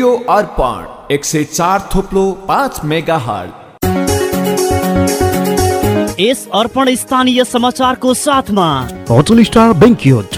यो अर्पण एक से चार थोप्लो पाँच मेगा हल यस अर्पण स्थानीय समाचारको साथमा होटल स्टार बेङ्क्युट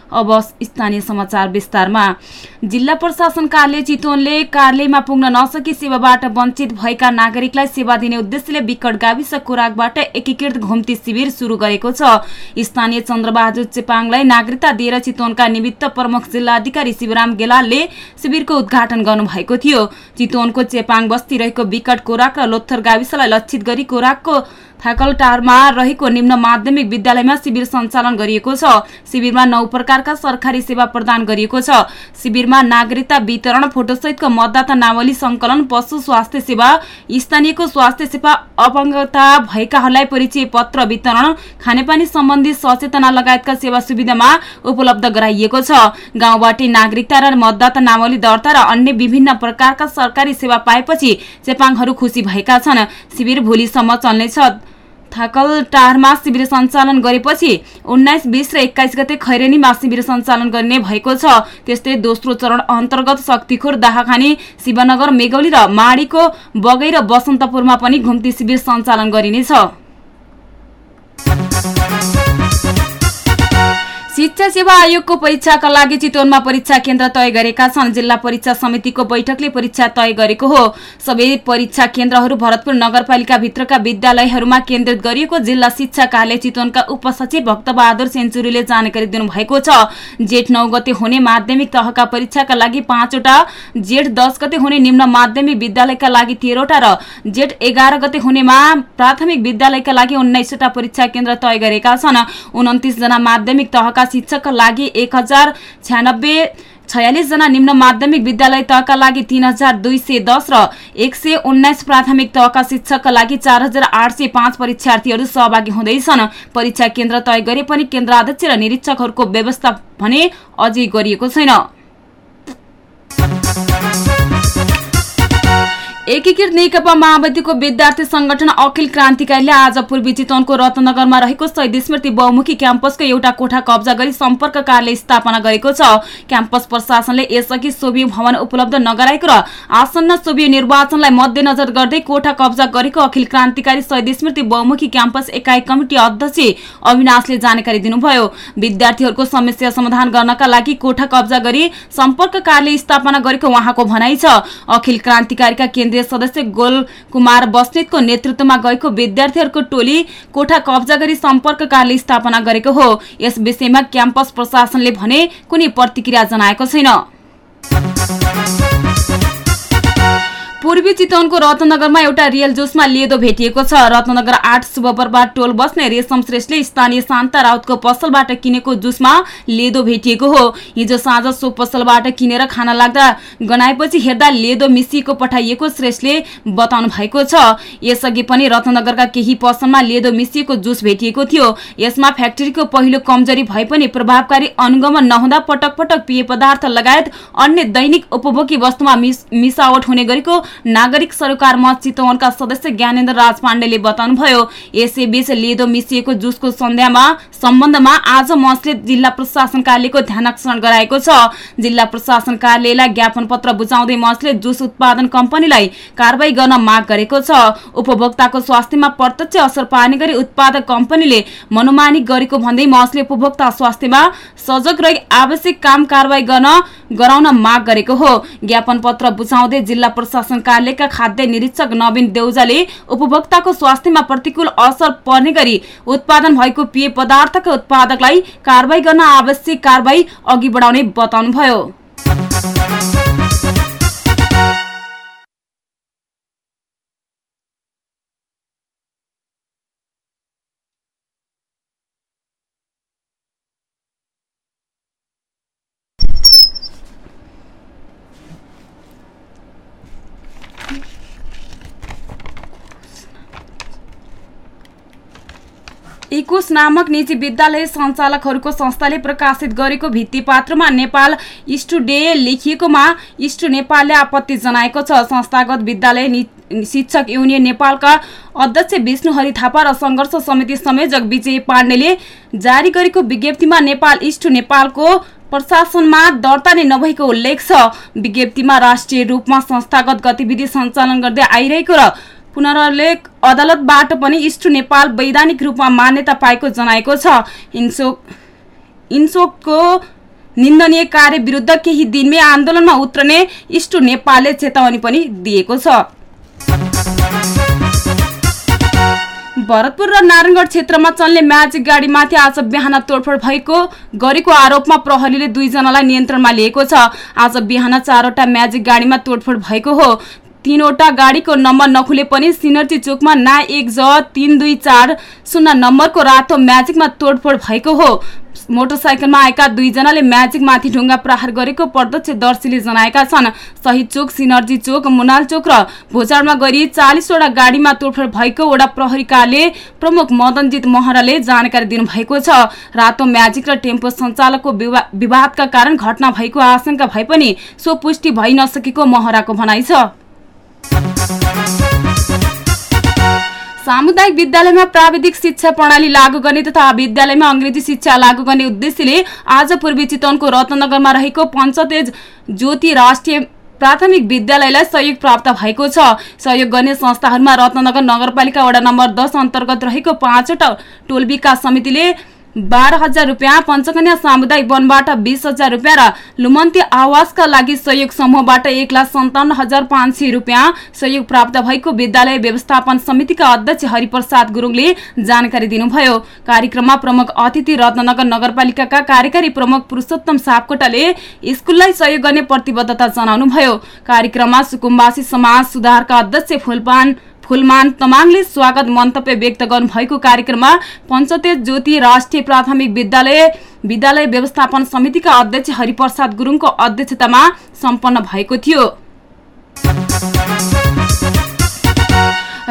अब स्थानीय समाचार विस्तारमा। जिल्ला प्रशासन कार्यालय चितवनले कार्यालयमा पुग्न नसकी सेवाबाट वञ्चित भएका नागरिकलाई सेवा दिने उद्देश्यले विकट गाविस कोराकबाट एकीकृत घुम्ती शिविर शुरू गरेको छ। स्थानीय चन्द्रबहादुर चेपाङलाई नागरिकता दिएर चितवनका निमित्त प्रमुख जिल्लाधिकारी शिवराम गेलालले शिविरको उद्घाटन गर्नुभएको थियो। चितवनको चेपाङ बस्ती रहेको विकट कोराक र लोथर गाविसलाई लक्षित गरी कोराकको थाकलटारमा रहेको निम्न माध्यमिक विद्यालयमा शिविर सञ्चालन गरिएको छ। शिविरमा नौ प्रकारका सरकारी सेवा प्रदान गरिएको छ। शिविरमा नागरिकता वितरण फोटोसहितको मतदाता नावली संकलन पशु स्वास्थ्य सेवा स्थानीयको स्वास्थ्य सेवा अपङ्गता भएकाहरूलाई परिचय पत्र वितरण खानेपानी सम्बन्धी सचेतना लगायतका सेवा सुविधामा उपलब्ध गराइएको छ। गाउँबाटै नागरिकता र मतदाता नावली दर्ता र अन्य विभिन्न प्रकारका सरकारी सेवा पाएपछि चेपाङहरू खुसी भएका छन्। शिविर भोलिसम्म चल्नेछ। थाकलटारमा शिविर सञ्चालन गरेपछि उन्नाइस बिस र एक्काइस गते खैरेनीमा शिविर सञ्चालन गर्ने भएको छ। त्यस्तै दोस्रो चरण अन्तर्गत शक्तिखोर दाहाखानी शिवनगर मेगौली र माडीको बगै र बसन्तपुरमा पनि घुम्ती शिविर सञ्चालन गरिनेछ। शिक्षा सेवा आयोगको परीक्षाका लागि चितवनमा परीक्षा केन्द्र तय गरेका छन्। जिल्ला परीक्षा समितिको बैठकले परीक्षा तय गरेको हो। सबै परीक्षा केन्द्रहरू भरतपुर नगरपालिका भित्रका विद्यालयहरूमा केन्द्रित गरिएको जिल्ला शिक्षा कार्यालय चितवनका उपसचिव भक्तबहादुर सेन्चुरीले जानकारी दिनुभएको छ। जेठ नौ गते हुने माध्यमिक तहका परीक्षाका लागि पाँचवटा जेठ दस गते हुने निम्न माध्यमिक विद्यालयका लागि तेह्रवटा र जेठ एघार गते हुनेमा प्राथमिक विद्यालयका लागि उन्नाइसवटा परीक्षा केन्द्र तय गरेका छन्। उन्तिस जना माध्यमिक तहका शिक्षकका लागि एक हजार छ्यानब्बे छयालिस जना निम्न माध्यमिक विद्यालय तहका लागि तीन हजार दुई सय दस र एक सय उन्नाइस प्राथमिक तहका शिक्षकका लागि चार हजार आठ सय पाँच परीक्षार्थीहरू सहभागी हुँदैछन्। परीक्षा केन्द्र तय गरे पनि केन्द्राध्यक्ष र निरीक्षकहरूको व्यवस्था भने अझै गरिएको छैन। एकीकृत नेकपा माओवादीको विद्यार्थी संगठन अखिल क्रान्तिकारीले आज पूर्वी चितवनको रत्नगरमा रहेको शहीद स्मृति बहुमुखी क्याम्पसको एउटा कोठा कब्जा गरी सम्पर्क कार्यालय स्थापना गरेको छ। क्याम्पस प्रशासनले यसअघि सोभियो भवन उपलब्ध नगराएको र आसन्न सोभियो निर्वाचनलाई मध्यनजर गर्दै कोठा कब्जा गरेको अखिल क्रान्तिकारी शहीद स्मृति बहुमुखी क्याम्पस एकाइ कमिटी अध्यक्ष अविनाशले जानकारी दिनुभयो। विद्यार्थीहरूको समस्या समाधान गर्नका लागि कोठा कब्जा गरी सम्पर्क कार्यालय स्थापना गरेको उहाँको भनाइ छ। अखिल क्रान्तिकारीका केन्द्रीय सदस्य गोल कुमार बस्नेतको नेतृत्वमा गएको विद्यार्थीहरूको टोली कोठा कब्जा गरी सम्पर्क कार्यालय स्थापना गरेको हो। यस विषयमा क्याम्पस प्रशासनले भने कुनै प्रतिक्रिया जनाएको छैन। पूर्वी चितवनको रत्नगरमा एउटा रियल जोसमा लेदो भेटिएको छ। रत्नगर आठ शुभप्रभात टोल बस्ने रेशम श्रेष्ठले स्थानीय शान्ता राउतको पसलबाट किनेको जुसमा लेदो भेटिएको हो। हिजो साँझ सो पसलबाट किनेर खान लाग्दा गनाएपछि हेर्दा लेदो मिसिएको पठाइएको श्रेष्ठले बताउनु भएको छ। यसअघि पनि रत्नगरका केही पसलमा लेदो मिसिएको जुस भेटिएको थियो। यसमा फ्याक्ट्रीको पहिलो कमजोरी भए पनि प्रभावकारी अनुगमन नहुँदा पटक पटक पेय पदार्थ लगायत अन्य दैनिक उपभोगी वस्तुमा मिसावट हुने गरेको नागरिक सरोकार मत चितवनका सदस्य ज्ञानेन्द्र राज पाण्डेले बताउनुभयो यसैबीच लेदो मिसिएको जुसको सन्ध्यामा सम्बन्धमा आज मसले जिल्ला प्रशासन कार्यालयको ध्यानकर्षण गराएको छ। जिल्ला प्रशासन कार्यालयलाई ज्ञापन पत्र बुझाउँदै मसले जुस उत्पादन कम्पनीलाई कारवाही गर्न माग गरेको छ। उपभोक्ताको स्वास्थ्यमा प्रत्यक्ष असर पार्ने गरी उत्पादक कम्पनीले मनोमानी गरेको भन्दै मसले उपभोक्ता स्वास्थ्यमा सजग रही आवश्यक काम कारवाही गर्न गराउन माग गरेको हो। ज्ञापन पत्र बुझाउँदै जिल्ला प्रशासन कार्यालयका खाद्य निरीक्षक नवीन देउजाले उपभोक्ताको स्वास्थ्यमा प्रतिकूल असर पर्ने गरी उत्पादन भएको पेय पदार्थका उत्पादकलाई कारवाही गर्न आवश्यक कारवाही अघि बढाउने बताउनुभयो। इकुस नामक निजी विद्यालय सञ्चालकहरूको संस्थाले प्रकाशित गरेको भित्तिपात्रमा नेपाल स्टुडे लेखिएकोमा स्टु नेपालले आपत्ति जनाएको छ। संस्थागत विद्यालय शिक्षक युनियन नेपालका अध्यक्ष विष्णु हरि थापा र सङ्घर्ष समिति संयोजक विजय पाण्डेले जारी गरेको विज्ञप्तिमा नेपाल इष्टु नेपालको प्रशासनमा दर्ता नै नभएको उल्लेख छ। विज्ञप्तिमा राष्ट्रिय रूपमा संस्थागत गतिविधि सञ्चालन गर्दै आइरहेको र पुनर्लेख अदालतबाट पनि इष्टु नेपाल वैधानिक रूपमा मान्यता पाएको जनाएको छ। इन्सोक इन्सोकको निन्दनीय कार्य विरुद्ध केही दिनमै आन्दोलनमा उत्रने इष्टु नेपालले चेतावनी पनि दिएको छ। भरतपुर र नारायणगढ क्षेत्रमा चल्ने म्याजिक गाडीमाथि आज बिहान तोडफोड भएको गरेको आरोपमा प्रहरीले दुईजनालाई नियन्त्रणमा लिएको छ। आज बिहान चारवटा म्याजिक गाडीमा तोडफोड भएको हो। तीनवटा गाडीको नम्बर नखुले पनि सिनर्जी चोकमा ना एक ज तिन दुई चार शून्य नम्बरको रातो म्याजिकमा तोडफोड भएको हो। मोटरसाइकलमा आएका दुईजनाले म्याजिकमाथि ढुङ्गा प्रहार गरेको प्रत्यक्षदर्शीले जनाएका छन्। शहीद चोक सिनर्जी चोक मुनाल चोक र भोजाडमा गरी चालिसवटा गाडीमा तोडफोड भएको वडा प्रहरीकाले प्रमुख मदनजित महराले जानकारी दिनुभएको छ। रातो म्याजिक र टेम्पो सञ्चालकको विवादका कारण घटना भएको आशंका भए पनि सो पुष्टि भइ नसकेको महराको भनाइ छ। सामुदायिक विद्यालयमा प्राविधिक शिक्षा प्रणाली लागू गर्ने तथा विद्यालयमा अङ्ग्रेजी शिक्षा लागू गर्ने उद्देश्यले आज पूर्वी चितवनको रत्नगरमा रहेको पञ्चतेज ज्योति राष्ट्रिय प्राथमिक विद्यालयलाई सहयोग प्राप्त भएको छ। सहयोग गर्ने संस्थाहरूमा रत्नगर नगरपालिका वडा नम्बर दस अन्तर्गत रहेको पाँचवटा टोल विकास समितिले बाह्र हजार रुपियाँ पञ्चकन्या सामुदायिक वनबाट बिस हजार रुपियाँ र लुमन्ती आवासका लागि सहयोग समूहबाट एक लाख सन्ताउन्न हजार पाँच सय रुपियाँ सहयोग प्राप्त भएको विद्यालय व्यवस्थापन समितिका अध्यक्ष हरिप्रसाद गुरुङले जानकारी दिनुभयो। कार्यक्रममा प्रमुख अतिथि रत्नगर नगरपालिकाका कार्यकारी प्रमुख पुरुषोत्तम सापकोटाले स्कुललाई सहयोग गर्ने प्रतिबद्धता जनाउनुभयो। कार्यक्रममा सुकुम्बासी समाज सुधारका अध्यक्ष फुलपान फुलमान तमाङले स्वागत मन्तव्य व्यक्त गर्नुभएको कार्यक्रममा पञ्चतेज ज्योति राष्ट्रिय प्राथमिक विद्यालय विद्यालय व्यवस्थापन समितिका अध्यक्ष हरिप्रसाद गुरुङको अध्यक्षतामा सम्पन्न भएको थियो।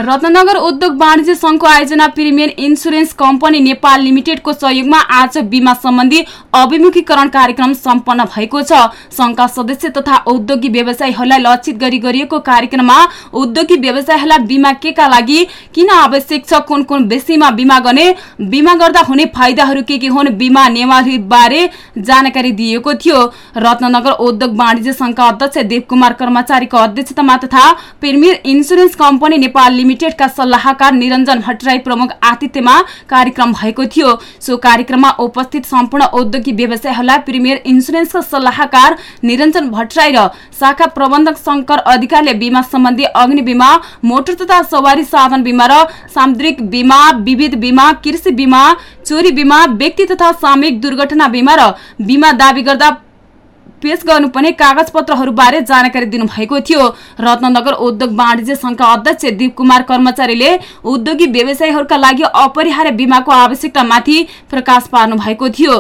रत्नगर उद्योग वाणिज्य संघको आयोजना प्रिमियर इन्सुरेन्स कम्पनी नेपाल लिमिटेडको सहयोगमा आज बिमा सम्बन्धी अभिमुखीकरण कार्यक्रम सम्पन्न भएको छ। संघका सदस्य तथा औद्योगिक व्यवसायीहरूलाई लक्षित गरी गरिएको कार्यक्रममा उद्योगिक व्यवसायीहरूलाई बिमा के का लागि किन आवश्यक छ कुन कुन विषयमा बिमा गर्ने बिमा गर्दा हुने फाइदाहरू के के हुन् बिमा नियमावली बारे जानकारी दिएको थियो। रत्नगर उद्योग वाणिज्य संघका अध्यक्ष देवकुमार कर्मचारीको अध्यक्षतामा तथा प्रिमियर इन्सुरेन्स कम्पनी नेपाल लिमिटेडका सल्लाहकार निरञ्जन भट्टराई प्रमुख आतिथ्यमा कार्यक्रम भएको थियो। सो कार्यक्रममा उपस्थित सम्पूर्ण औद्योगिक व्यवसायहरूलाई प्रिमियर इन्सुरेन्सका सल्लाहकार निरञ्जन भट्टराई र शाखा प्रबन्धक शङ्कर अधिकारीले बिमा सम्बन्धी अग्नि बिमा मोटर तथा सवारी साधन बिमा र सामुद्रिक बिमा विविध बिमा कृषि बिमा चोरी बिमा व्यक्ति तथा सामूहिक दुर्घटना बिमा र बिमा दावी गर्दा पेश गर्नुपर्ने कागज पत्रहरूबारे जानकारी दिनुभएको थियो। रत्नगर उद्योग वाणिज्य संघका अध्यक्ष दीप कुमार कर्मचारीले उद्योगी व्यवसायीहरूका लागि अपरिहार्य बिमाको आवश्यकतामाथि प्रकाश पार्नु भएको थियो।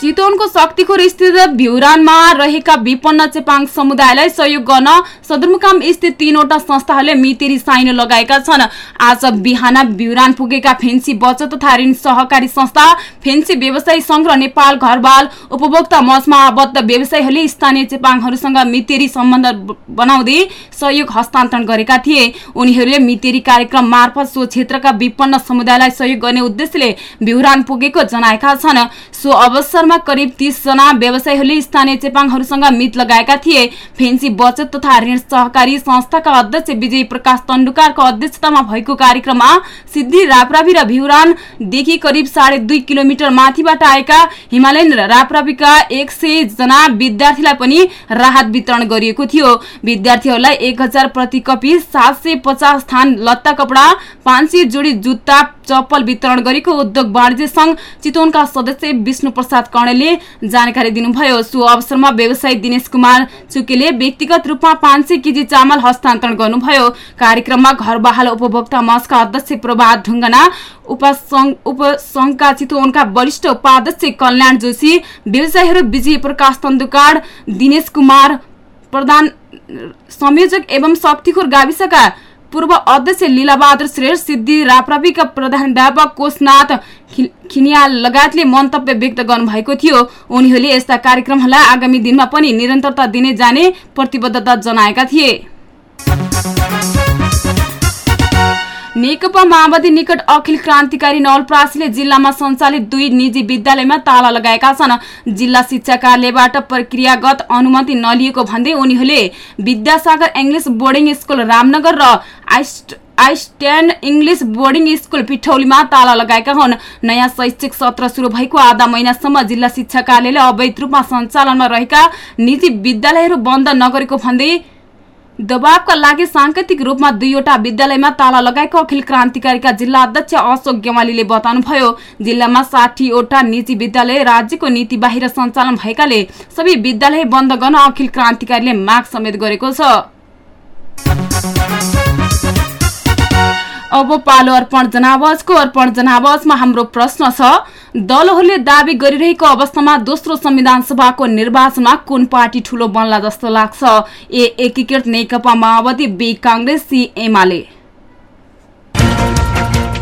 चितवनको शक्तिखोर स्थित भ्युरानमा रहेका विपन्न चेपाङ समुदायलाई सहयोग गर्न सदरमुकाम स्थित तीनवटा संस्थाहरूले मितेरी साइनो लगाएका छन्। आज बिहान बिउरान पुगेका फेन्सी बचत तथा ऋण सहकारी संस्था फेन्सी व्यवसायी संघ र नेपाल घरबाल उपभोक्ता मचमा आबद्ध व्यवसायीहरूले स्थानीय चेपाङहरूसँग मितेरी सम्बन्ध बनाउँदै सहयोग हस्तान्तरण गरेका थिए। उनीहरूले मितेरी कार्यक्रम मार्फत सो क्षेत्रका विपन्न समुदायलाई सहयोग गर्ने उद्देश्यले बिउरान पुगेको जनाएका छन्। सो अवसरमा करिब तीस जना व्यवसायीहरूले स्थानीय चेपाङहरूसँग मित लगाएका थिए। फेन्सी बचत तथा ऋण सहकारी संस्थाका अध्यक्ष विजय प्रकाश तण्डुकारको अध्यक्षतामा भएको कार्यक्रममा सिद्धि राप्रावी र भिउरानदेखि करिब साढे दुई किलोमिटर माथिबाट आएका हिमालयन र एक सय जना विद्यार्थीलाई पनि राहत वितरण गरिएको थियो। विद्यार्थीहरूलाई एक हजार प्रति कपी सात सय पचास थान लत्ता कपडा पाँच जोडी जुत्ता चप्पल वितरण गरेको उद्योग वाणिज्य संघ चितवनका सदस्य विष्णु प्रसाद जानकारी दिनुभयो। सो अवसरमा व्यवसायी दिनेश कुमार चुकेले व्यक्तिगत रूपमा पाँच सय केजी चामल हस्तान्तरण गर्नुभयो। कार्यक्रममा घर बहाल उपभोक्ता मञ्चका अध्यक्ष प्रभात ढुङ्गना उपसङ्घ उपसङ्घका चितवनका वरिष्ठ उपाध्यक्ष कल्याण जोशी व्यवसायीहरू विजय प्रकाश तन्दुकार दिनेश कुमार प्रधान संयोजक एवं शक्तिखोर गाविसका पूर्व अध्यक्ष लीलाबहादुर श्रेष्ठ सिद्धि राप्राविका प्रधानध्यापक कोशनाथ खि- खिनियाल लगायतले मन्तव्य व्यक्त गर्नुभएको थियो। उनीहरूले यस्ता कार्यक्रमहरूलाई आगामी दिनमा पनि निरन्तरता दिने जाने प्रतिबद्धता जनाएका थिए। नेकपा माओवादी निकट अखिल क्रान्तिकारी नवलप्रासीले जिल्लामा सञ्चालित दुई निजी विद्यालयमा ताला लगाएका छन्। जिल्ला शिक्षा कार्यालयबाट प्रक्रियागत अनुमति नलिएको भन्दै उनीहरूले Vidyasagar English boarding school Ramnagar र आइस्ट आइस्ट्यान्ड इङ्ग्लिस बोर्डिङ स्कुल पिठौलीमा ताला लगाएका हुन्। नयाँ शैक्षिक सत्र शुरू भएको आधा महिनासम्म जिल्ला शिक्षा कार्यालयले अवैध रूपमा सञ्चालनमा रहेका निजी विद्यालयहरू बन्द नगरेको भन्दै दबावका लागि साङ्केतिक रूपमा दुईवटा विद्यालयमा ताला लगाएको अखिल क्रान्तिकारीका जिल्ला अध्यक्ष अशोक गेवालीले बताउनुभयो। जिल्लामा साठीवटा निजी विद्यालय राज्यको नीति बाहिर सञ्चालन भएकाले सबै विद्यालय बन्द गर्न अखिल क्रान्तिकारीले माग समेत गरेको छ। अब पालो अर्पण जनावजको अर्पण जनावजमा हाम्रो प्रश्न छ दलहरूले दावी गरिरहेको अवस्थामा दोस्रो संविधान सभाको निर्वाचनमा कुन पार्टी ठूलो बन्ला जस्तो लाग्छ? ए एकीकृत नेकपा माओवादी बी काङ्ग्रेस सी एमाले।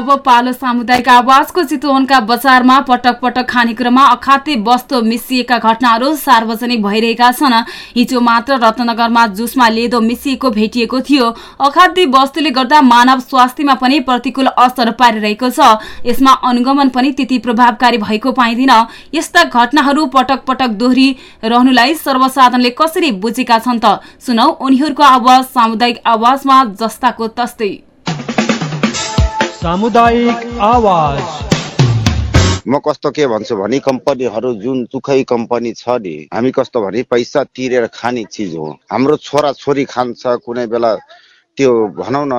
अब पालो सामुदायिक आवाजको चितवनका बजारमा पटक पटक खानेकुरामा अखाद्य वस्तु मिसिएका घटनाहरू सार्वजनिक भइरहेका छन्। हिजो मात्र रत्नगरमा जुसमा लेदो मिसिएको भेटिएको थियो। अखाद्य वस्तुले गर्दा मानव स्वास्थ्यमा पनि प्रतिकूल असर पारिरहेको छ। यसमा अनुगमन पनि त्यति प्रभावकारी भएको पाइँदैन। यस्ता घटनाहरू पटक पटक दोहोरी रहनुलाई सर्वसाधारणले कसरी बुझेका छन् त? सुनौ उनीहरूको आवाज सामुदायिक आवाजमा जस्ताको तस्तै। सामुदायिक आवाज। म कस्तो के भन्छु भने कम्पनीहरू जुन सुखै कम्पनी छ नि हामी कस्तो भने पैसा तिरेर खाने चिज हो। हाम्रो छोरा छोरी खान्छ कुनै बेला त्यो भनौँ न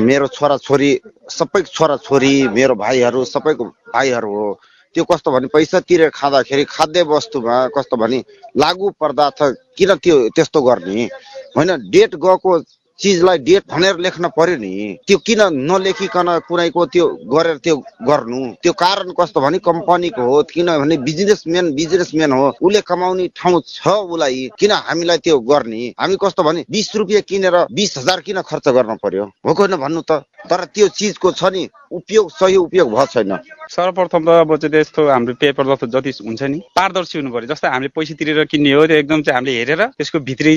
मेरो छोरा छोरी सबै छोरा छोरी मेरो भाइहरू सबैको भाइहरू हो। त्यो कस्तो भने पैसा तिरेर खाँदाखेरि खाद्य वस्तुमा कस्तो भने लागु पर्दा त किन त्यो त्यस्तो गर्ने? होइन डेट गएको चिजलाई डेट भनेर लेख्न पर्यो नि। त्यो किन नलेखिकन कुनैको त्यो गरेर त्यो गर्नु? त्यो कारण कस्तो भने कम्पनीको हो किनभने बिजनेसम्यान बिजनेसम्यान हो उसले कमाउने ठाउँ छ उसलाई किन हामीलाई त्यो गर्ने? हामी कस्तो भने बिस रुपियाँ किनेर बिस हजार किन खर्च गर्न पर्यो? हो होइन भन्नु त? तर त्यो चिजको छ नि उपयोग सही उपयोग भएको छैन। सर्वप्रथम त अब चाहिँ त्यस्तो हाम्रो पेपर जस्तो जति हुन्छ नि पारदर्शी हुनु पर्यो जस्तै हामीले पैसा तिरेर किन्ने हो त्यो एकदम चाहिँ हामीले हेरेर त्यसको भित्री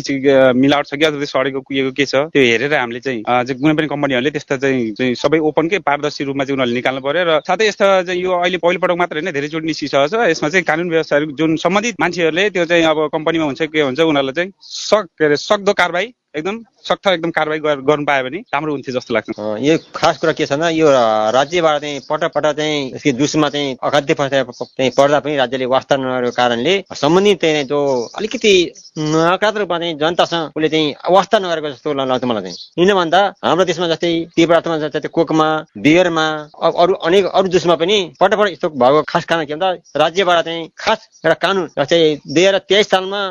मिलावट छ कि अथवा सडेको कुहिएको के छ? त्यो हेरेर हामीले चाहिँ कुनै पनि कम्पनीहरूले त्यस्ता चाहिँ चाहिँ सबै ओपनकै पारदर्शी रूपमा चाहिँ उनीहरूले निकाल्नु पर्यो र साथै यस्ता चाहिँ यो अहिले पहिलोपटक मात्र होइन धेरैचोटि निस्किसकेको छ यसमा चाहिँ कानुन व्यवस्थाहरू जुन सम्बन्धित मान्छेहरूले त्यो चाहिँ अब कम्पनीमा हुन्छ के हुन्छ उनीहरूलाई चाहिँ सक के अरे सक्दो कारवाही एकदम सख्त एकदम कारवाही गर- गर्नु पायो भने राम्रो हुन्थ्यो जस्तो लाग्छ। यो खास कुरा के छ भन्दा यो राज्यबाट चाहिँ पटक पटक चाहिँ यसको जुसमा चाहिँ अखाद्य चाहिँ पर्दा पनि राज्यले वास्ता नगरेको कारणले सम्बन्धित चाहिँ जो अलिकति नकारात्मक रूपमा चाहिँ जनतासँग उसले चाहिँ वास्ता नगरेको जस्तो लाग्छ मलाई चाहिँ। किन भन्दा हाम्रो देशमा जस्तै तीव्रतामा जस्तै कोकमा बियरमा अरू अनेक अरू जुसमा पनि पटक पटक यस्तो भएको खास कारण के भन्दा राज्यबाट चाहिँ खास एउटा कानुन जस्तै दुई हजार तेइस सालमा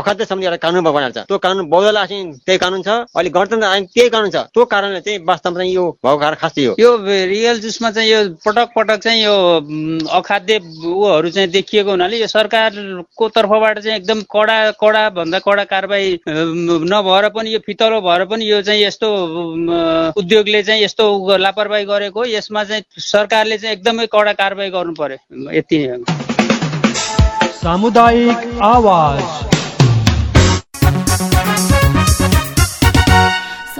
अखाद्य सम्बन्धी एउटा कानुन बनाएको छ। त्यो कानुन बौद्धलाई चाहिँ त्यही कानुन छ। अहिले गणतन्त्र आयोग त्यही कानुन छ। त्यो कारणले चाहिँ वास्तवमा चाहिँ यो कारण खास चाहिँ यो। यो रियल जुसमा चाहिँ यो पटक पटक चाहिँ यो अखाद्य उहरू चाहिँ देखिएको हुनाले यो सरकारको तर्फबाट चाहिँ एकदम कडा कडा भन्दा कडा कारवाही नभएर पनि यो फितलो भएर पनि यो चाहिँ यस्तो उद्योगले चाहिँ यस्तो लापरवाही गरेको यसमा चाहिँ सरकारले चाहिँ एकदमै कडा कारवाही गर्नु पर्यो। यति हो। सामुदायिक आवाज।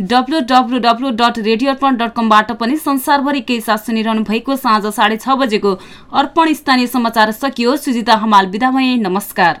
W dot radio Arpan dot कमबाट पनि संसारभरि केही साथ सुनिरहनु भएको साँझ साढे छ बजेको अर्पण स्थानीय समाचार सकियो। सुजिता हमाल बिदा नमस्कार।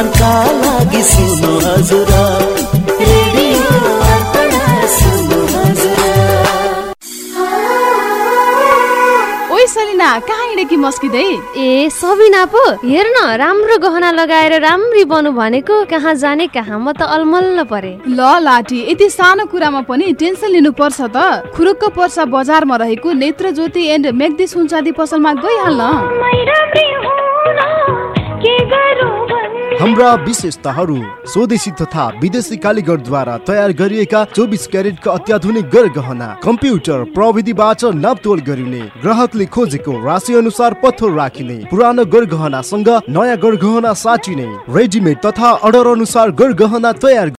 मनोरञ्जनका लागि सुन्नु हजुर। सलिना कहाँ हिँडेकी मस्किँदै? ए सबिना पो हेर न राम्रो गहना लगाएर राम्री बनु भनेको कहाँ जाने कहाँ म त अलमल्ल परे। ल लाठी यति सानो कुरामा पनि टेन्सन लिनु पर्छ त। खुरुक्क पर्सा बजारमा रहेको नेत्र ज्योति एन्ड मेग्दी सुनचाँदी पसलमा गइहाल्न। हाम्रा विशेषताहरू स्वदेशी तथा विदेशी कालीगरद्वारा तयार गरिएका चौबिस क्यारेटका अत्याधुनिक गरगहना कम्प्युटर प्रविधिबाट नापतोल गरिने ग्राहकले खोजेको राशि अनुसार पत्थर राखिने पुरानो गरगहनासँग नयाँ गरगहना साटिने रेडिमेड तथा अर्डर अनुसार गरगहना तयार